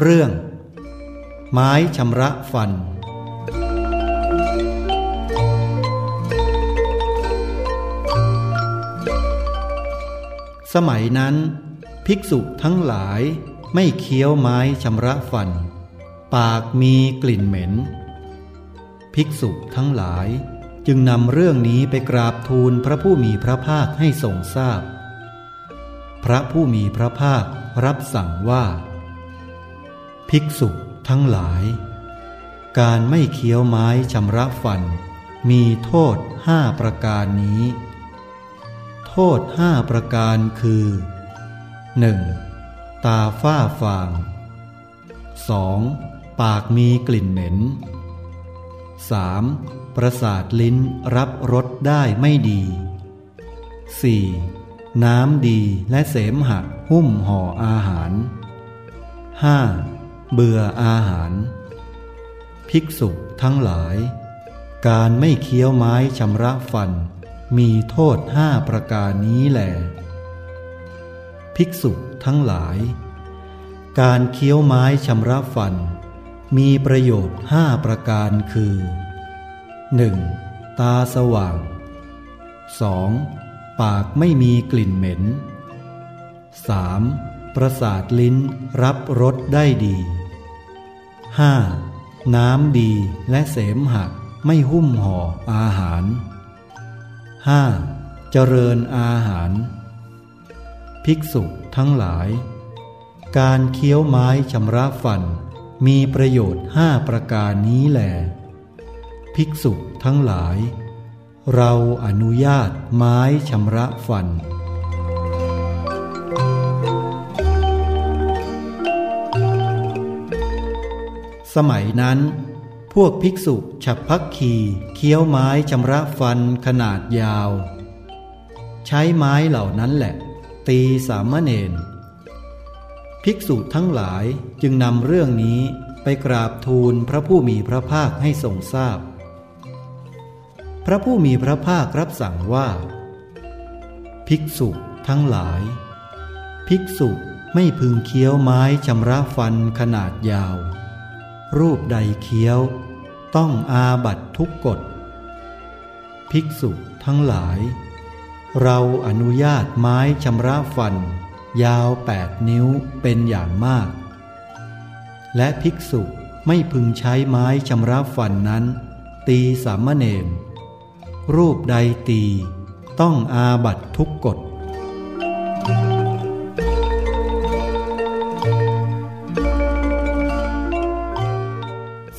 เรื่อง ไม้ชำระฟัน สมัยนั้น ภิกษุทั้งหลายไม่เคี้ยวไม้ชำระฟัน ปากมีกลิ่นเหม็น ภิกษุทั้งหลายจึงนำเรื่องนี้ไปกราบทูลพระผู้มีพระภาคให้ทรงทราบพพระผู้มีพระภาครับสั่งว่า ภิกษุทั้งหลาย การไม่เคี้ยวไม้ชำระฟัน มีโทษห้าประการนี้ โทษห้าประการคือ 1. ตาฝ้าฟาง 2. ปากมีกลิ่นเหม็น 3. ประสาทลิ้นรับรสได้ไม่ดี 4. น้ำดีและเสมหะหุ้มห่ออาหาร 5. เบื่ออาหาร ภิกษุทั้งหลาย การไม่เคี้ยวไม้ชำระฟัน มีโทษห้าประการนี้แหลภิกษุทั้งหลาย การเคี้ยวไม้ชำระฟัน มีประโยชน์ห้าประการคือ 1. ตาสว่าง 2. ปากไม่มีกลิ่นเหม็น 3. ประสาทลิ้นรับรสได้ดี 5. น้ำดีและเสมหะไม่หุ้มห่ออาหาร 5. เจริญอาหาร ภิกษุทั้งหลาย การเคี้ยวไม้ชำระฟัน มีประโยชน์ห้าประการนี้แหลภิกษุทั้งหลาย เราอนุญาตไม้ชำระฟัน สมัยนั้น พวกภิกษุฉับพักขีเคี้ยวไม้ชำระฟันขนาดยาว ใช้ไม้เหล่านั้นแหละ ตีสามเณรภิกษุทั้งหลายจึงนำเรื่องนี้ไปกราบทูลพระผู้มีพระภาคให้ทรงทราบพพระผู้มีพระภาครับสั่งว่า ภิกษุทั้งหลาย ภิกษุไม่พึงเคี้ยวไม้ชำระฟันขนาดยาว รูปใดเคี้ยว ต้องอาบัตทุกกฎ ภิกษุทั้งหลาย เราอนุญาตไม้ชำระฟัน ยาวแปดนิ้วเป็นอย่างมาก และภิกษุไม่พึงใช้ไม้ชำระฟันนั้น ตีสามเณรรูปใดตี ต้องอาบัตทุกกฎ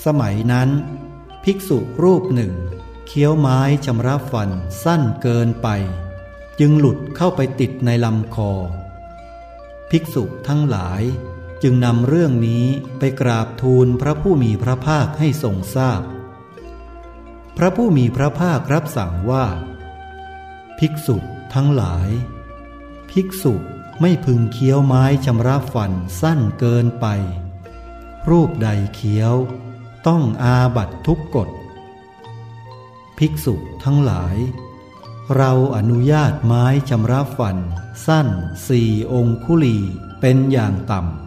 สมัยนั้น ภิกษุรูปหนึ่ง เคี้ยวไม้ชำระฟันสั้นเกินไป จึงหลุดเข้าไปติดในลำคอ ภิกษุทั้งหลายจึงนำเรื่องนี้ไปกราบทูลพระผู้มีพระภาคให้ทรงทราบพพระผู้มีพระภาครับสั่งว่า ภิกษุทั้งหลาย ภิกษุไม่พึงเคี้ยวไม้ชำระฟันสั้นเกินไป รูปใดเคี้ยว ต้องอาบัตทุกกฎ ภิกษุทั้งหลาย เราอนุญาตไม้ชำระฟัน สั้นสี่องคุลีเป็นอย่างต่ำ